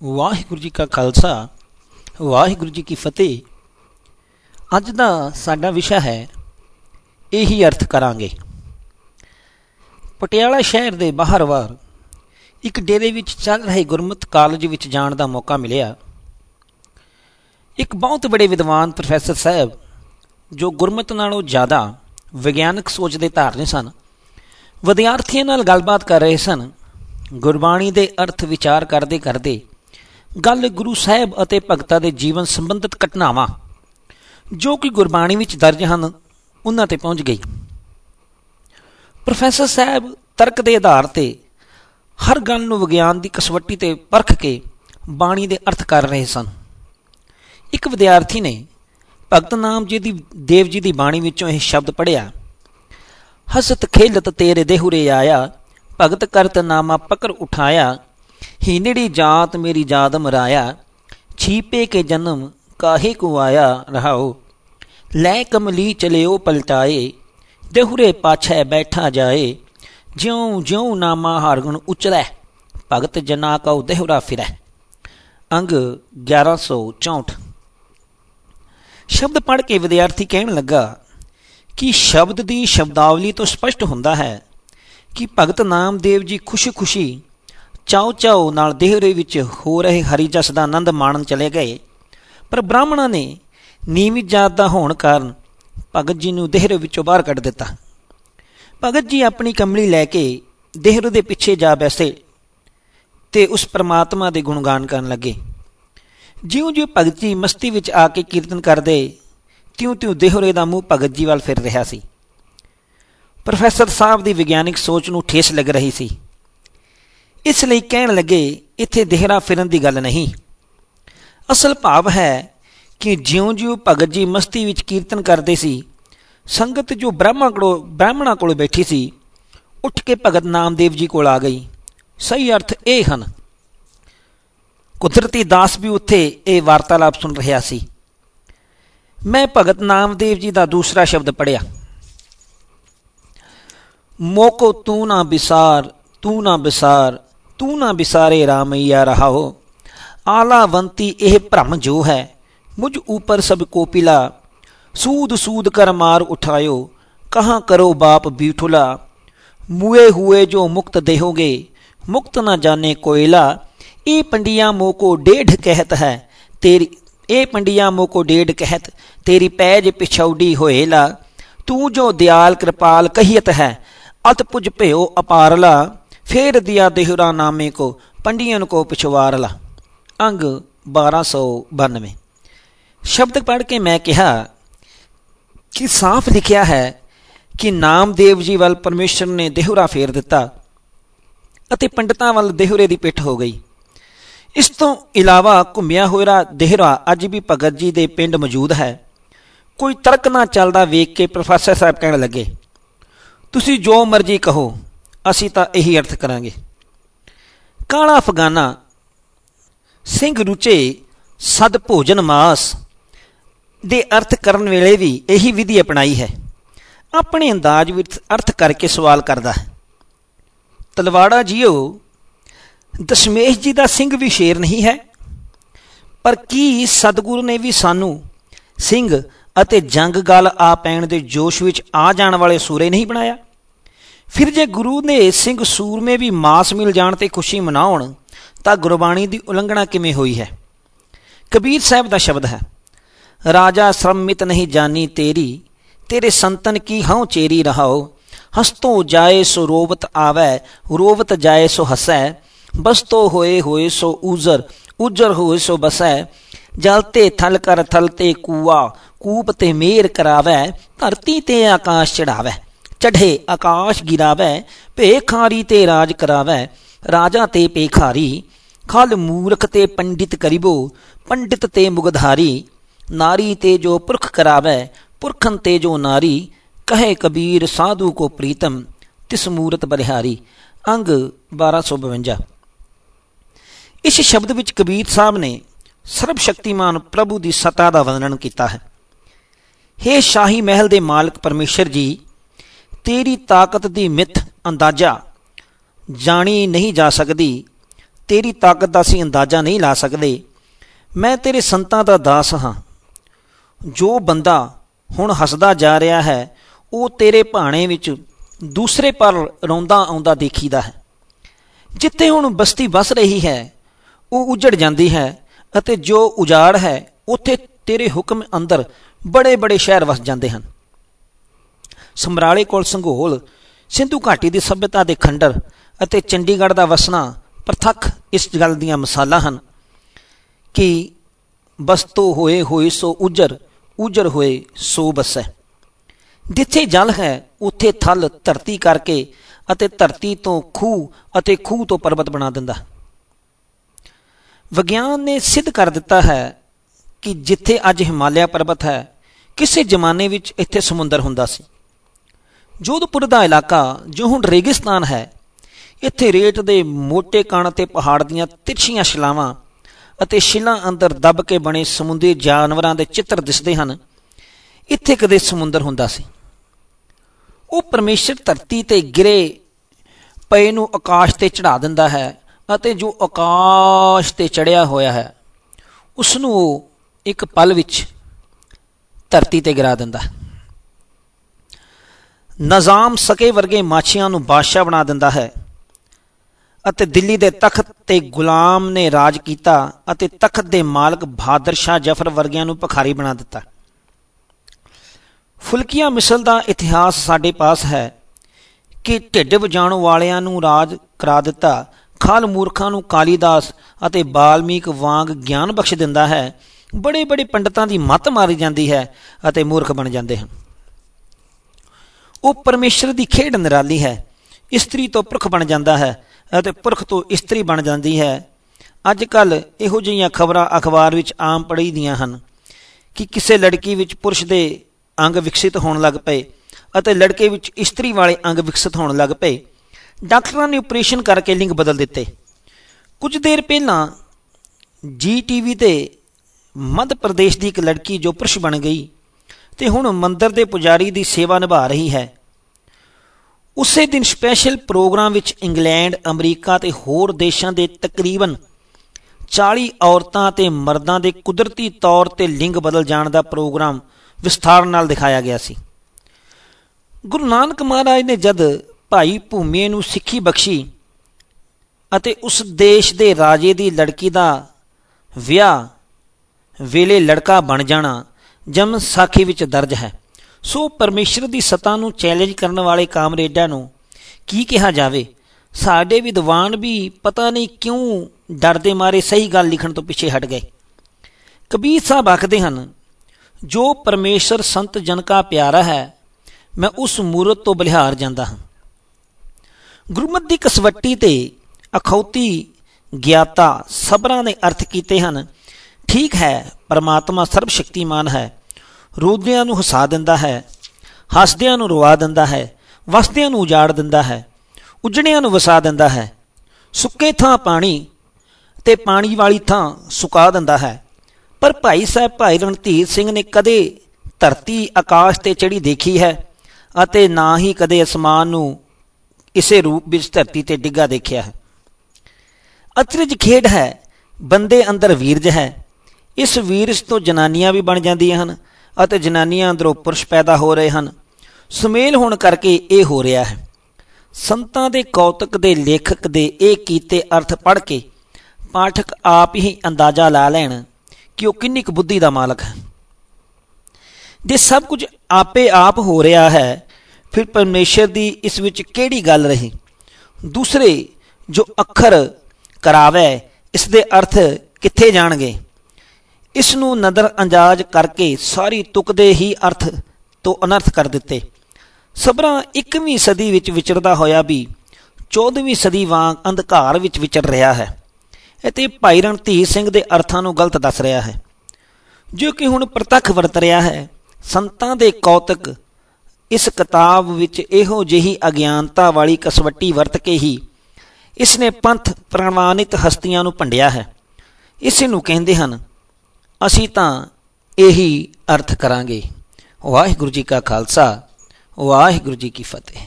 ਵਾਹਿਗੁਰੂ ਜੀ ਕਾ ਖਾਲਸਾ, ਵਾਹਿਗੁਰੂ ਜੀ ਕੀ ਫਤਿਹ। ਅੱਜ ਦਾ ਸਾਡਾ ਵਿਸ਼ਾ ਹੈ, ਇਹੀ ਅਰਥ ਕਰਾਂਗੇ। ਪਟਿਆਲਾ ਸ਼ਹਿਰ ਦੇ ਬਾਹਰਵਾਰ ਇੱਕ ਡੇਰੇ ਵਿੱਚ ਚੱਲ ਰਹੇ ਗੁਰਮਤ ਕਾਲਜ ਵਿੱਚ ਜਾਣ ਦਾ ਮੌਕਾ ਮਿਲਿਆ। ਇੱਕ ਬਹੁਤ ਬੜੇ ਵਿਦਵਾਨ ਪ੍ਰੋਫੈਸਰ ਸਾਹਿਬ, ਜੋ ਗੁਰਮਤ ਨਾਲੋਂ ਜ਼ਿਆਦਾ ਵਿਗਿਆਨਕ ਸੋਚ ਦੇ ਧਾਰਨੀ ਸਨ, ਵਿਦਿਆਰਥੀਆਂ ਨਾਲ ਗੱਲਬਾਤ ਕਰ ਰਹੇ ਸਨ। ਗੁਰਬਾਣੀ ਦੇ ਅਰਥ ਵਿਚਾਰ ਕਰਦੇ ਕਰਦੇ ਗੱਲ ਗੁਰੂ ਸਾਹਿਬ ਅਤੇ ਭਗਤਾਂ ਦੇ ਜੀਵਨ ਸੰਬੰਧਿਤ ਘਟਨਾਵਾਂ, ਜੋ ਕਿ ਗੁਰਬਾਣੀ ਵਿੱਚ ਦਰਜ ਹਨ, ਉਹਨਾਂ ਤੇ ਪਹੁੰਚ ਗਈ। ਪ੍ਰੋਫੈਸਰ ਸਾਹਿਬ ਤਰਕ ਦੇ ਆਧਾਰ ਤੇ ਹਰ ਗੱਲ ਨੂੰ ਵਿਗਿਆਨ ਦੀ ਕਸਵੱਟੀ ਤੇ ਪਰਖ ਕੇ ਬਾਣੀ ਦੇ ਅਰਥ ਕਰ ਰਹੇ ਸਨ। ਇੱਕ ਵਿਦਿਆਰਥੀ ਨੇ ਭਗਤ ਨਾਮ ਜੀ ਦੀ, ਦੇਵ ਜੀ ਦੀ ਬਾਣੀ ਵਿੱਚੋਂ ਇਹ ਸ਼ਬਦ ਪੜਿਆ ਹਸਤ ਖੇਲਤ ਤੇਰੇ ਦੇਹੁਰੇ ਆਇਆ, ਭਗਤ ਕਰਤ ਨਾਮਾ ਪਕਰ ਉਠਾਇਆ ਹੀਨੜੀ ਜਾਤ ਮੇਰੀ ਜਾਦ ਮਰਾਇਆ, ਛੀਪੇ ਕੇ ਜਨਮ ਕਾਹੇ ਕੋ ਆਇਆ ਰਹਾਓ? ਲੈ ਕਮਲੀ ਚਲਿਓ ਪਲਟਾਏ, ਦੇਹੁਰੇ ਪਾਛੈ ਬੈਠਾ ਜਾਏ, ਜਿਉ ਜਿਉ ਨਾਮਾ ਹਰਗੁਣ ਉਚਰੈ, ਭਗਤ ਜਨਾ ਕਉ ਦੇਹੁਰਾ ਫਿਰੈ। ਅੰਗ 1164 ਸ਼ਬਦ ਪੜ੍ਹ ਕੇ ਵਿਦਿਆਰਥੀ ਕਹਿਣ ਲੱਗਾ ਕਿ ਸ਼ਬਦ ਦੀ ਸ਼ਬਦਾਵਲੀ ਤੋਂ ਸਪਸ਼ਟ ਹੁੰਦਾ ਹੈ ਕਿ ਭਗਤ ਨਾਮਦੇਵ ਜੀ ਖੁਸ਼ੀ-ਖੁਸ਼ੀ ਚਾਉ-ਚਾਉ ਨਾਲ ਦੇਹਰੇ ਵਿੱਚ ਹੋ ਰਹੇ ਹਰੀ ਜਸ ਦਾ ਆਨੰਦ ਮਾਣਨ ਚਲੇ ਗਏ। ਪਰ ਬ੍ਰਾਹਮਣਾਂ ਨੇ ਨੀਵੀਂ ਜਾਤ ਦਾ ਹੋਣ ਕਾਰਨ ਭਗਤ ਜੀ ਨੂੰ ਦੇਹਰੇ ਵਿੱਚੋਂ ਬਾਹਰ ਕੱਢ ਦਿੱਤਾ। ਭਗਤ ਜੀ ਆਪਣੀ ਕਮਲੀ ਲੈ ਕੇ ਦੇਹਰੇ ਦੇ ਪਿੱਛੇ ਜਾ ਬੈਸੇ ਤੇ ਉਸ ਪ੍ਰਮਾਤਮਾ ਦੇ ਗੁਣਗਾਨ ਕਰਨ ਲੱਗੇ। ਜਿਉਂ-ਜਿਉਂ ਭਗਤ ਜੀ ਮਸਤੀ ਵਿੱਚ ਆ ਕੇ ਕੀਰਤਨ ਕਰਦੇ, ਤਿਉਂ-ਤਿਉਂ ਦੇਹਰੇ ਦਾ ਮੂੰਹ ਭਗਤ ਜੀ ਵੱਲ ਫਿਰ ਰਿਹਾ ਸੀ। ਪ੍ਰੋਫੈਸਰ ਸਾਹਿਬ ਦੀ ਵਿਗਿਆਨਿਕ ਸੋਚ ਨੂੰ ਠੇਸ ਲੱਗ ਰਹੀ ਸੀ। ਇਸ ਲਈ ਕਹਿਣ ਲੱਗੇ, ਇੱਥੇ ਦੇਹਰਾ ਫਿਰਨ ਦੀ ਗੱਲ ਨਹੀਂ। ਅਸਲ ਭਾਵ ਹੈ ਕਿ ਜਿਉਂ-ਜਿਉਂ ਭਗਤ ਜੀ ਮਸਤੀ ਵਿੱਚ ਕੀਰਤਨ ਕਰਦੇ ਸੀ, ਸੰਗਤ ਜੋ ਬ੍ਰਹਮਾ ਕੋਲ ਬ੍ਰਾਹਮਣਾ ਕੋਲ ਬੈਠੀ ਸੀ, ਉੱਠ ਕੇ ਭਗਤ ਨਾਮਦੇਵ ਜੀ ਕੋਲ ਆ ਗਈ। ਸਹੀ ਅਰਥ ਇਹ ਹਨ। ਕੁਦਰਤੀ ਦਾਸ ਵੀ ਉੱਥੇ ਇਹ ਵਾਰਤਾਲਾਪ ਸੁਣ ਰਿਹਾ ਸੀ। ਮੈਂ ਭਗਤ ਨਾਮਦੇਵ ਜੀ ਦਾ ਦੂਸਰਾ ਸ਼ਬਦ ਪੜਿਆ ਮੋਕੋ ਤੂੰ ਨਾ ਬਿਸਾਰ, ਤੂੰ ਨਾ ਬਿਸਾਰ ਤੂੰ ਨਾ ਬਿਸਾਰੇ ਰਾਮਈਆ ਰਹਾਓ ਆਲਾਵੰਤੀ ਇਹ ਭ੍ਰਮ ਜੋ ਹੈ ਮੁਝ ਉਪਰ ਸਭ ਕੋਪਿਲਾ ਸੂਦ ਸੂਦ ਕਰ ਮਾਰ ਉਠਾਇਓ ਕਹਾਂ ਕਰੋ ਬਾਪ ਬੀਠੁਲਾ ਮੂਏ ਹੋਏ ਜੋ ਮੁਕਤ ਦੇਹੋਗੇ ਮੁਕਤ ਨਾ ਜਾਣੇ ਕੋਇਲਾ ਇਹ ਪੰਡੀਆਂ ਮੋਕੋ ਡੇਢ ਕਹਿਤ ਹੈ ਤੇਰੀ ਇਹ ਪੰਡੀਆਂ ਮੋਕੋ ਡੇਢ ਕਹਿਤ ਤੇਰੀ ਪੈਜ ਪਿਛੌਡੀ ਹੋਏਲਾ ਤੂੰ ਜੋ ਦਿਆਲ ਕਿਰਪਾਲ ਕਹੀਤ ਹੈ ਅਤ ਪੁਜ ਭਿਓ ਅਪਾਰਲਾ ਫੇਰ ਦਿਆ ਦੇਹੁਰਾ ਨਾਮੇ ਕੋ, ਪੰਡੀਆਂ ਕੋ ਪਿਛਵਾਰਲਾ ਅੰਗ 1292 ਸ਼ਬਦ ਪੜ੍ਹ ਕੇ ਮੈਂ ਕਿਹਾ, ਕਿ ਸਾਫ਼ ਲਿਖਿਆ ਹੈ ਕਿ ਨਾਮਦੇਵ ਜੀ ਵੱਲ ਪਰਮੇਸ਼ਰ ਨੇ ਦੇਹੁਰਾ ਫੇਰ ਦਿੱਤਾ ਅਤੇ ਪੰਡਤਾਂ ਵੱਲ ਦੇਹੁਰੇ ਦੀ ਪਿੱਠ ਹੋ ਗਈ। ਇਸ ਤੋਂ ਇਲਾਵਾ ਘੁੰਮਿਆ ਹੋਇਆ ਦੇਹਰਾ ਅੱਜ ਵੀ ਭਗਤ ਜੀ ਦੇ ਪਿੰਡ ਮੌਜੂਦ ਹੈ। ਕੋਈ ਤਰਕ ਨਾ ਚੱਲਦਾ ਵੇਖ ਕੇ ਪ੍ਰੋਫੈਸਰ ਸਾਹਿਬ ਕਹਿਣ ਲੱਗੇ, ਤੁਸੀਂ ਜੋ ਮਰਜ਼ੀ ਕਹੋ ਅਸੀਂ ਤਾਂ ਇਹੀ ਅਰਥ ਕਰਾਂਗੇ। ਕਾਲਾ ਅਫਗਾਨਾ ਸਿੰਘ ਰੁਚੇ, ਸਦ ਭੋਜਨ ਮਾਸ ਦੇ ਅਰਥ ਕਰਨ ਵੇਲੇ ਵੀ ਇਹੀ ਵਿਧੀ ਅਪਣਾਈ ਹੈ। ਆਪਣੇ ਅੰਦਾਜ਼ ਵਿੱਚ ਅਰਥ ਕਰਕੇ ਸਵਾਲ ਕਰਦਾ ਹੈ। ਤਲਵਾੜਾ ਜੀਓ, ਦਸ਼ਮੇਸ਼ ਜੀ ਦਾ ਸਿੰਘ ਵੀ ਸ਼ੇਰ ਨਹੀਂ ਹੈ, ਪਰ ਕੀ ਸਤਿਗੁਰੂ ਨੇ ਵੀ ਸਾਨੂੰ ਸਿੰਘ ਅਤੇ ਜੰਗ ਗੱਲ ਆ ਪੈਣ ਦੇ ਜੋਸ਼ ਵਿੱਚ ਆ ਜਾਣ ਵਾਲੇ ਸੂਰੇ ਨਹੀਂ ਬਣਾਇਆ? ਫਿਰ ਜੇ ਗੁਰੂ ਨੇ ਸਿੰਘ ਸੂਰਮੇ ਵੀ ਮਾਸ ਮਿਲ ਜਾਣ ਤੇ ਖੁਸ਼ੀ ਮਨਾਉਣ, ਤਾਂ ਗੁਰਬਾਣੀ ਦੀ ਉਲੰਘਣਾ ਕਿਵੇਂ ਹੋਈ ਹੈ? ਕਬੀਰ ਸਾਹਿਬ ਦਾ ਸ਼ਬਦ ਹੈ, ਰਾਜਾ ਸ਼ਰਮਿਤ ਨਹੀਂ ਜਾਨੀ ਤੇਰੀ, ਤੇਰੇ ਸੰਤਨ ਕੀ ਹਉ ਚੇਰੀ ਰਹਾਓ ਹਸਤੋਂ ਜਾਏ ਸੋ ਰੋਵਤ ਆਵੈ, ਰੋਵਤ ਜਾਏ ਸੋ ਹਸੈ, ਬਸਤੋ ਹੋਏ ਹੋਏ ਸੋ ਉਜ਼ਰ ਉਜਰ ਹੋਏ ਸੋ ਬਸੈ। ਜਲਤੇ ਥਲ ਕਰ ਥਲ ਤੇ ਕੂਆ, ਕੂਪ ਤੇ ਮੇਰ ਕਰਾਵੈ, ਧਰਤੀ ਤੇ ਆਕਾਸ਼ ਚੜਾਵੈ। ਚੜ੍ਹੇ ਆਕਾਸ਼ ਗਿਰਾਵੈ, ਭੇਖਾਰੀ ਤੇ ਰਾਜ ਕਰਾਵੈ, ਰਾਜਾ ਤੇ ਪੇਖਾਰੀ ਖਲ ਮੂਰਖ ਤੇ ਪੰਡਿਤ ਕਰਿਬੋ, ਪੰਡਿਤ ਤੇ ਮੁਗਧਾਰੀ, ਨਾਰੀ ਤੇ ਜੋ ਪੁਰਖ ਕਰਾਵੈ, ਪੁਰਖਨ ਤੇ ਜੋ ਨਾਰੀ, ਕਹੇ ਕਬੀਰ ਸਾਧੂ ਕੋ ਪ੍ਰੀਤਮ, ਤਿਸ ਮੂਰਤ ਬਲਿਹਾਰੀ। ਅੰਗ 1252 ਇਸ ਸ਼ਬਦ ਵਿੱਚ ਕਬੀਰ ਸਾਹਿਬ ਨੇ ਸਰਬ ਸ਼ਕਤੀਮਾਨ ਪ੍ਰਭੂ ਦੀ ਸਤਾ ਦਾ ਵਰਣਨ ਕੀਤਾ ਹੈ। हे ਸ਼ਾਹੀ ਮਹਿਲ ਦੇ ਮਾਲਕ ਪਰਮੇਸ਼ਰ ਜੀ ਤੇਰੀ ਤਾਕਤ ਦੀ ਮਿੱਥ ਅੰਦਾਜ਼ਾ ਜਾਣੀ ਨਹੀਂ ਜਾ ਸਕਦੀ। ਤੇਰੀ ਤਾਕਤ ਦਾ ਅਸੀਂ ਅੰਦਾਜ਼ਾ ਨਹੀਂ ਲਾ ਸਕਦੇ। ਮੈਂ ਤੇਰੇ ਸੰਤਾਂ ਦਾ ਦਾਸ ਹਾਂ। ਜੋ ਬੰਦਾ ਹੁਣ ਹੱਸਦਾ ਜਾ ਰਿਹਾ ਹੈ, ਉਹ ਤੇਰੇ ਭਾਣੇ ਵਿੱਚ ਦੂਸਰੇ ਪਰ ਰੋਂਦਾ ਆਉਂਦਾ ਦੇਖੀਦਾ ਹੈ। ਜਿੱਥੇ ਹੁਣ ਬਸਤੀ ਵਸ ਰਹੀ ਹੈ, ਉਹ ਉਜੜ ਜਾਂਦੀ ਹੈ ਅਤੇ ਜੋ ਉਜਾੜ ਹੈ, ਉੱਥੇ ਤੇਰੇ ਹੁਕਮ ਅੰਦਰ ਬੜੇ ਬੜੇ ਸ਼ਹਿਰ ਵਸ ਜਾਂਦੇ ਹਨ। ਸਮਰਾਲੇ ਕੋਲ ਸੰਘੋਲ, ਸਿੰਧੂ ਘਾਟੀ ਦੀ ਸਭਿਅਤਾ ਦੇ ਖੰਡਰ ਅਤੇ ਚੰਡੀਗੜ੍ਹ ਦਾ ਵਸਣਾ ਪ੍ਰਤੱਖ ਇਸ ਗੱਲ ਦੀਆਂ ਮਿਸਾਲਾਂ ਹਨ ਕਿ ਬਸਤੋ ਹੋਏ ਹੋਏ ਸੋ ਉਜਰ ਉਜਰ ਹੋਏ ਸੋ ਬਸੈ। ਜਿੱਥੇ ਜਲ ਹੈ, ਉੱਥੇ ਥਲ ਧਰਤੀ ਕਰਕੇ ਅਤੇ ਧਰਤੀ ਤੋਂ ਖੂਹ ਅਤੇ ਖੂਹ ਤੋਂ ਪਰਬਤ ਬਣਾ ਦਿੰਦਾ। ਵਿਗਿਆਨ ਨੇ ਸਿੱਧ ਕਰ ਦਿੱਤਾ ਹੈ ਕਿ ਜਿੱਥੇ ਅੱਜ ਹਿਮਾਲਿਆ ਪਰਬਤ ਹੈ, ਕਿਸੇ ਜ਼ਮਾਨੇ ਵਿੱਚ ਇੱਥੇ ਸਮੁੰਦਰ ਹੁੰਦਾ ਸੀ। ਜੋਧਪੁਰ ਦਾ ਇਲਾਕਾ, ਜੋ ਹੁਣ ਰੇਗਿਸਤਾਨ ਹੈ, ਇੱਥੇ ਰੇਤ ਦੇ ਮੋٹے ਕਣ ਤੇ ਪਹਾੜ ਦੀਆਂ ਤਿਰਛੀਆਂ ਸ਼ਿਲਾਵਾਂ ਅਤੇ ਸ਼ਿਲਾਂ ਅੰਦਰ ਦੱਬ ਕੇ ਬਣੇ ਸਮੁੰਦਰੀ ਜਾਨਵਰਾਂ ਦੇ ਚਿੱਤਰ ਦਿਸਦੇ ਹਨ। ਇੱਥੇ ਕਦੇ ਸਮੁੰਦਰ ਹੁੰਦਾ ਸੀ। ਉਹ ਪਰਮੇਸ਼ਰ ਧਰਤੀ ਤੇ ਗਿਰੇ ਪਏ ਨੂੰ ਆਕਾਸ਼ ਤੇ ਚੜਾ ਦਿੰਦਾ ਹੈ ਅਤੇ ਜੋ ਆਕਾਸ਼ ਤੇ ਚੜਿਆ ਹੋਇਆ ਹੈ ਉਸ ਨੂੰ ਉਹ ਇੱਕ ਪਲ ਵਿੱਚ ਧਰਤੀ ਤੇ ਗਿਰਾ ਦਿੰਦਾ ਹੈ। ਨਿਜ਼ਾਮ ਸਕੇ ਵਰਗੇ ਮਾਛੀਆਂ ਨੂੰ ਬਾਦਸ਼ਾਹ ਬਣਾ ਦਿੰਦਾ ਹੈ ਅਤੇ ਦਿੱਲੀ ਦੇ ਤਖਤ ਤੇ ਗੁਲਾਮ ਨੇ ਰਾਜ ਕੀਤਾ ਅਤੇ ਤਖਤ ਦੇ ਮਾਲਕ ਬਹਾਦਰ ਸ਼ਾਹ ਜਫਰ ਵਰਗਿਆਂ ਨੂੰ ਭਖਾਰੀ ਬਣਾ ਦਿੱਤਾ। ਫੁਲਕੀਆਂ ਮਿਸਲ ਦਾ ਇਤਿਹਾਸ ਸਾਡੇ ਪਾਸ ਹੈ ਕਿ ਢਿੱਡ ਵਜਾਣ ਵਾਲਿਆਂ ਨੂੰ ਰਾਜ ਕਰਾ ਦਿੱਤਾ। ਖਾਲ ਮੂਰਖਾਂ ਨੂੰ ਕਾਲੀਦਾਸ ਅਤੇ ਬਾਲਮੀਕ ਵਾਂਗ ਗਿਆਨ ਬਖਸ਼ ਦਿੰਦਾ ਹੈ। ਬੜੇ ਬੜੇ ਪੰਡਤਾਂ ਦੀ ਮੱਤ ਮਾਰੀ ਜਾਂਦੀ ਹੈ ਅਤੇ ਮੂਰਖ ਬਣ ਜਾਂਦੇ ਹਨ। ਉਹ ਪਰਮੇਸ਼ਰ ਦੀ ਖੇਡ ਨਿਰਾਲੀ ਹੈ। ਇਸਤਰੀ ਤੋਂ ਪੁਰਖ ਬਣ ਜਾਂਦਾ ਹੈ ਅਤੇ ਪੁਰਖ ਤੋਂ ਇਸਤਰੀ ਬਣ ਜਾਂਦੀ ਹੈ। ਅੱਜ ਕੱਲ ਇਹੋ ਜਿਹੀਆਂ ਖਬਰਾਂ ਅਖਬਾਰ ਵਿੱਚ ਆਮ ਪੜ੍ਹੀ ਦੀਆਂ ਹਨ ਕਿ ਕਿਸੇ ਲੜਕੀ ਵਿੱਚ ਪੁਰਸ਼ ਦੇ ਅੰਗ ਵਿਕਸਿਤ ਹੋਣ ਲੱਗ ਪਏ ਅਤੇ ਲੜਕੇ ਵਿੱਚ ਇਸਤਰੀ ਵਾਲੇ ਅੰਗ ਵਿਕਸਿਤ ਹੋਣ ਲੱਗ ਪਏ। ਡਾਕਟਰਾਂ ਨੇ ਆਪਰੇਸ਼ਨ ਕਰਕੇ ਲਿੰਗ ਬਦਲ ਦਿੱਤੇ। ਕੁਝ ਦੇਰ ਪਹਿਲਾਂ ਜੀ ਟੀਵੀ ਤੇ ਮੱਧ ਪ੍ਰਦੇਸ਼ ਦੀ ਇੱਕ ਲੜਕੀ ਜੋ ਪੁਰਸ਼ ਬਣ ਗਈ ਤੇ ਹੁਣ ਮੰਦਰ ਦੇ ਪੁਜਾਰੀ ਦੀ ਸੇਵਾ ਨਿਭਾ ਰਹੀ ਹੈ। ਉਸੇ ਦਿਨ ਸਪੈਸ਼ਲ ਪ੍ਰੋਗਰਾਮ ਵਿੱਚ ਇੰਗਲੈਂਡ, ਅਮਰੀਕਾ ਤੇ ਹੋਰ ਦੇਸ਼ਾਂ ਦੇ ਤਕਰੀਬਨ 40 ਔਰਤਾਂ ਤੇ ਮਰਦਾਂ ਦੇ ਕੁਦਰਤੀ ਤੌਰ ਤੇ ਲਿੰਗ ਬਦਲ ਜਾਣ ਦਾ ਪ੍ਰੋਗਰਾਮ ਵਿਸਥਾਰ ਨਾਲ ਦਿਖਾਇਆ ਗਿਆ ਸੀ। ਗੁਰੂ ਨਾਨਕ ਮਹਾਰਾਜ ਨੇ ਜਦ ਭਾਈ ਭੂਮੀ ਨੂੰ ਸਿੱਖੀ ਬਖਸ਼ੀ ਅਤੇ ਉਸ ਦੇਸ਼ ਦੇ ਰਾਜੇ ਦੀ ਲੜਕੀ ਦਾ ਵਿਆਹ ਵੇਲੇ ਲੜਕਾ ਬਣ ਜਾਣਾ ਜਮ ਸਾਖੀ ਵਿੱਚ ਦਰਜ ਹੈ। ਸੋ ਪਰਮੇਸ਼ਰ ਦੀ ਸਤਾ ਨੂੰ ਚੈਲੰਜ ਕਰਨ ਵਾਲੇ ਕਾਮਰੇਡਾਂ ਨੂੰ ਕੀ ਕਿਹਾ ਜਾਵੇ? ਸਾਡੇ ਵਿਦਵਾਨ ਵੀ ਪਤਾ ਨਹੀਂ ਕਿਉਂ ਡਰਦੇ ਮਾਰੇ ਸਹੀ ਗੱਲ ਲਿਖਣ ਤੋਂ ਪਿੱਛੇ ਹਟ ਗਏ। ਕਬੀਰ ਸਾਹਿਬ ਆਖਦੇ ਹਨ, ਜੋ ਪਰਮੇਸ਼ਰ ਸੰਤ ਜਨ ਕਾ ਪਿਆਰਾ ਹੈ, ਮੈਂ ਉਸ ਮੂਰਤ ਤੋਂ ਬਲਿਹਾਰ ਜਾਂਦਾ ਹਾਂ। ਗੁਰਮਤ ਦੀ ਕਸਵੱਟੀ ਤੇ ਅਖੌਤੀ ਗਿਆਤਾ ਸਬਰਾਂ ਨੇ ਅਰਥ ਕੀਤੇ ਹਨ ਠੀਕ ਹੈ, ਪਰਮਾਤਮਾ ਸਰਬ ਸ਼ਕਤੀਮਾਨ ਹੈ। ਰੋਦਿਆਂ ਨੂੰ ਹਸਾ ਦਿੰਦਾ ਹੈ, ਹੱਸਦਿਆਂ ਨੂੰ ਰਵਾ ਦਿੰਦਾ ਹੈ, ਵਸਦਿਆਂ ਨੂੰ ਉਜਾੜ ਦਿੰਦਾ ਹੈ, ਉਜੜਿਆਂ ਨੂੰ ਵਸਾ ਦਿੰਦਾ ਹੈ। ਸੁੱਕੇ ਥਾਂ ਪਾਣੀ ਤੇ ਪਾਣੀ ਵਾਲੀ ਥਾਂ ਸੁਕਾ ਦਿੰਦਾ ਹੈ। ਪਰ ਭਾਈ ਸਾਹਿਬ, ਭਾਈ ਰਣਧੀਰ ਸਿੰਘ ਨੇ ਕਦੇ ਧਰਤੀ, ਆਕਾਸ਼ ਤੇ ਚੜੀ ਦੇਖੀ ਹੈ ਅਤੇ ਨਾ ਹੀ ਕਦੇ ਅਸਮਾਨ ਨੂੰ ਇਸੇ ਰੂਪ ਵਿੱਚ ਧਰਤੀ ਤੇ ਡਿੱਗਾ ਦੇਖਿਆ ਹੈ। ਅਚਰਜ ਖੇਡ ਹੈ, ਬੰਦੇ ਅੰਦਰ ਵੀਰਜ ਹੈ। ਇਸ ਵੀਰਜ ਤੋਂ ਜਨਾਨੀਆਂ ਵੀ ਬਣ ਜਾਂਦੀਆਂ ਹਨ ਅਤੇ ਜਨਾਨੀਆਂ ਅੰਦਰੋਂ ਪੁਰਸ਼ ਪੈਦਾ ਹੋ ਰਹੇ ਹਨ। ਸੁਮੇਲ ਹੋਣ ਕਰਕੇ ਇਹ ਹੋ ਰਿਹਾ ਹੈ। ਸੰਤਾਂ ਦੇ ਕੌਤਕ ਦੇ ਲੇਖਕ ਦੇ ਇਹ ਕੀਤੇ ਅਰਥ ਪੜ੍ਹ ਕੇ ਪਾਠਕ ਆਪ ਹੀ ਅੰਦਾਜ਼ਾ ਲਾ ਲੈਣ ਕਿ ਉਹ ਕਿੰਨੀ ਕੁ ਬੁੱਧੀ ਦਾ ਮਾਲਕ ਹੈ। ਜੇ ਸਭ ਕੁਝ ਆਪੇ ਆਪ ਹੋ ਰਿਹਾ ਹੈ, ਫਿਰ ਪਰਮੇਸ਼ਰ ਦੀ ਇਸ ਵਿੱਚ ਕਿਹੜੀ ਗੱਲ ਰਹੀ? ਦੂਸਰੇ, ਜੋ ਅੱਖਰ ਕਰਾਵੇ, ਇਸ ਦੇ ਅਰਥ ਕਿੱਥੇ ਜਾਣਗੇ? ਇਸ ਨੂੰ ਨਦਰ ਅੰਜਾਜ਼ ਕਰਕੇ ਸਾਰੀ ਤੁਕਦੇ ਹੀ ਅਰਥ ਤੋਂ ਅਨਰਥ ਕਰ ਦਿੱਤੇ। ਸਬਰਾਂ 21ਵੀਂ ਸਦੀ ਵਿੱਚ ਵਿਚਰਦਾ ਹੋਇਆ ਵੀ 14ਵੀਂ ਸਦੀ ਵਾਂਗ ਅੰਧਕਾਰ ਵਿੱਚ ਵਿਚਰ ਰਿਹਾ ਹੈ ਅਤੇ ਭਾਈ ਰਣਧੀਰ ਸਿੰਘ ਦੇ ਅਰਥਾਂ ਨੂੰ ਗਲਤ ਦੱਸ ਰਿਹਾ ਹੈ। ਜੋ ਕਿ ਹੁਣ ਪ੍ਰਤੱਖ ਵਰਤ ਰਿਹਾ ਹੈ, ਸੰਤਾਂ ਦੇ ਕੌਤਕ ਇਸ ਕਿਤਾਬ ਵਿੱਚ ਇਹੋ ਜਿਹੀ ਅਗਿਆਨਤਾ ਵਾਲੀ ਕਸਵੱਟੀ ਵਰਤ ਕੇ ਹੀ ਇਸ ਨੇ ਪੰਥ ਪ੍ਰਮਾਣਿਤ ਹਸਤੀਆਂ ਨੂੰ ਭੰਡਿਆ ਹੈ। ਇਸੇ ਨੂੰ ਕਹਿੰਦੇ ਹਨ ਅਸੀਂ ਤਾਂ ਇਹੀ ਅਰਥ ਕਰਾਂਗੇ। ਵਾਹਿਗੁਰੂ ਜੀ ਕਾ ਖਾਲਸਾ ਵਾਹਿਗੁਰੂ ਜੀ ਕੀ ਫਤਿਹ।